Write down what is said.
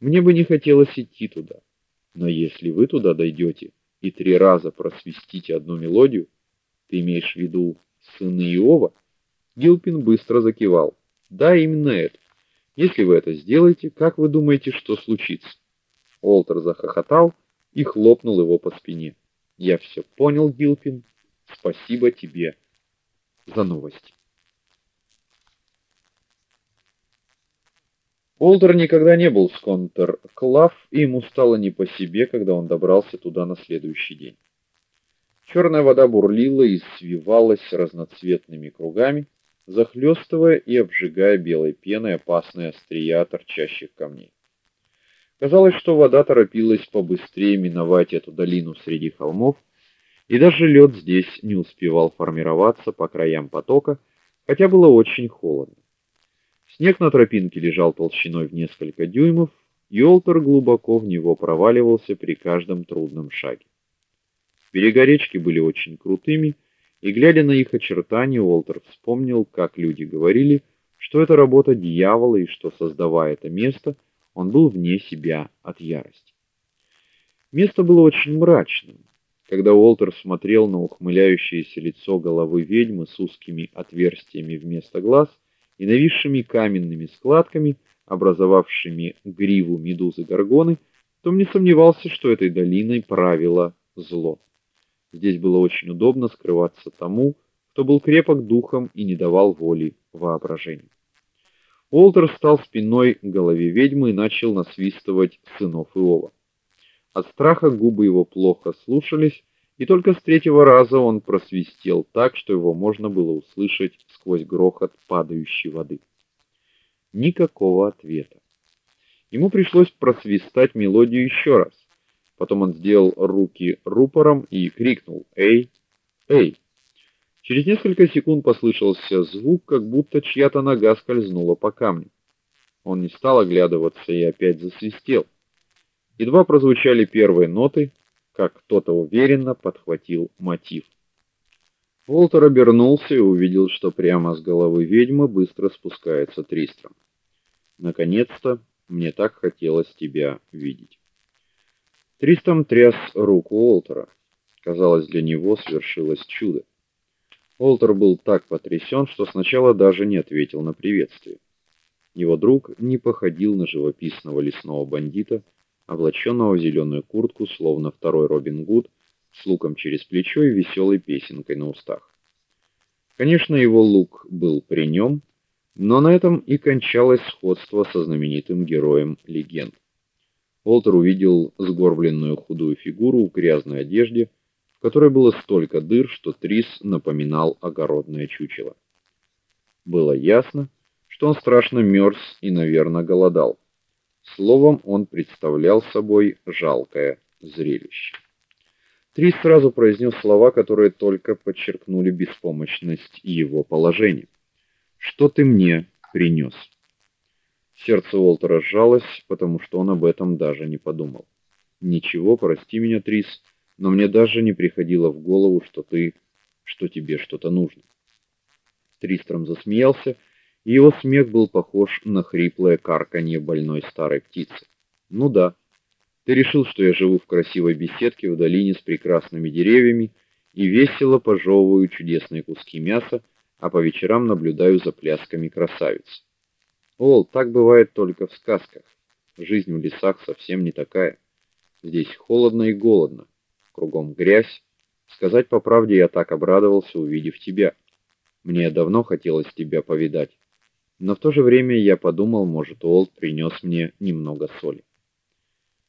Мне бы не хотелось идти туда. Но если вы туда дойдете и три раза просвистите одну мелодию, ты имеешь в виду сына Иова? Гилпин быстро закивал. Да, именно это. Если вы это сделаете, как вы думаете, что случится? Олтер захохотал и хлопнул его по спине. Я все понял, Гилпин. Спасибо тебе за новости. Олтер никогда не был в Контер-Клав, и ему стало не по себе, когда он добрался туда на следующий день. Черная вода бурлила и свивалась разноцветными кругами, захлестывая и обжигая белой пеной опасные острия торчащих камней. Казалось, что вода торопилась побыстрее миновать эту долину среди холмов, и даже лед здесь не успевал формироваться по краям потока, хотя было очень холодно. Снег на тропинке лежал толщиной в несколько дюймов, и Олтер глубоко в него проваливался при каждом трудном шаге. Берега речки были очень крутыми, и глядя на их очертания, Олтер вспомнил, как люди говорили, что это работа дьявола и что создавая это место, он был вне себя от ярости. Место было очень мрачным. Когда Уолтер смотрел на ухмыляющееся лицо головы ведьмы с узкими отверстиями вместо глаз и нависшими каменными складками, образовавшими гриву медузы горгоны, то не сомневался, что этой долиной правило зло. Здесь было очень удобно скрываться тому, кто был крепок духом и не давал воли воображению. Уолтер стал спиной к голове ведьмы и начал насвистывать сынов Иова. От страха губы его плохо слушались, и только с третьего раза он просвистел так, что его можно было услышать сквозь грохот падающей воды. Никакого ответа. Ему пришлось просвистать мелодию еще раз. Потом он сделал руки рупором и крикнул: "Эй! Эй!" Через несколько секунд послышался звук, как будто чья-то нога скользнула по камню. Он не стал оглядываться и опять засвистел. Едва прозвучали первые ноты, как кто-то уверенно подхватил мотив. Волтер обернулся и увидел, что прямо с головы ведьмы быстро спускается Тристром. Наконец-то мне так хотелось тебя видеть. Тристом тряс руку Уолтера. Казалось, для него свершилось чудо. Уолтер был так потрясен, что сначала даже не ответил на приветствие. Его друг не походил на живописного лесного бандита, облаченного в зеленую куртку, словно второй Робин Гуд, с луком через плечо и веселой песенкой на устах. Конечно, его лук был при нем, но на этом и кончалось сходство со знаменитым героем легенд. Уолтер увидел сгорбленную худую фигуру в грязной одежде, в которой было столько дыр, что Трис напоминал огородное чучело. Было ясно, что он страшно мерз и, наверное, голодал. Словом, он представлял собой жалкое зрелище. Трис сразу произнес слова, которые только подчеркнули беспомощность его положения. Что ты мне принес?» Сердце Уолтера сжалось, потому что он об этом даже не подумал. Ничего, прости меня, Трис, но мне даже не приходило в голову, что ты, что тебе что-то нужно. Тристром засмеялся, его смех был похож на хриплое карканье больной старой птицы. Ну да. Ты решил, что я живу в красивой беседке в долине с прекрасными деревьями и весело пожевываю чудесные куски мяса, а по вечерам наблюдаю за плясками красавиц. Ол, так бывает только в сказках. Жизнь в лесах совсем не такая. Здесь холодно и голодно, кругом грязь. Сказать по правде, я так обрадовался, увидев тебя. Мне давно хотелось тебя повидать. Но в то же время я подумал, может, Олд принес мне немного соли.